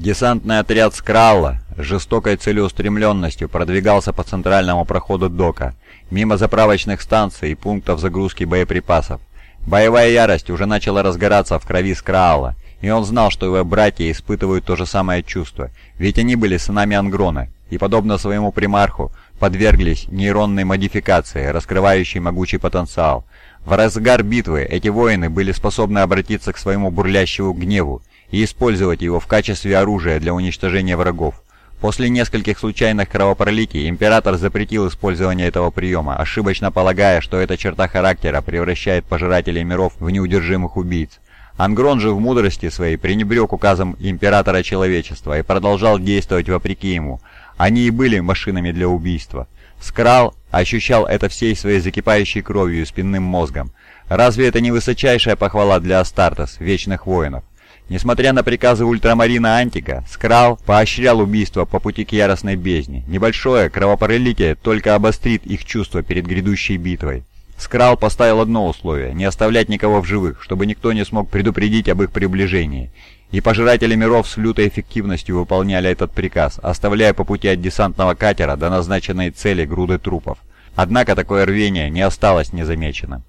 Десантный отряд Скралла с жестокой целеустремленностью продвигался по центральному проходу дока, мимо заправочных станций и пунктов загрузки боеприпасов. Боевая ярость уже начала разгораться в крови Скраала, и он знал, что его братья испытывают то же самое чувство, ведь они были сынами Ангрона, и, подобно своему примарху, подверглись нейронной модификации, раскрывающей могучий потенциал. В разгар битвы эти воины были способны обратиться к своему бурлящему гневу и использовать его в качестве оружия для уничтожения врагов. После нескольких случайных кровопролитий император запретил использование этого приема, ошибочно полагая, что эта черта характера превращает пожирателей миров в неудержимых убийц. Ангрон же в мудрости своей пренебрег указом императора человечества и продолжал действовать вопреки ему. Они и были машинами для убийства. Скрал ощущал это всей своей закипающей кровью и спинным мозгом. Разве это не высочайшая похвала для Астартес, вечных воинов? Несмотря на приказы ультрамарина Антика, Скрал поощрял убийство по пути к яростной бездне. Небольшое кровопролитие только обострит их чувства перед грядущей битвой. Скрал поставил одно условие – не оставлять никого в живых, чтобы никто не смог предупредить об их приближении. И пожиратели миров с лютой эффективностью выполняли этот приказ, оставляя по пути от десантного катера до назначенной цели груды трупов. Однако такое рвение не осталось незамеченным.